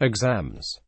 exams.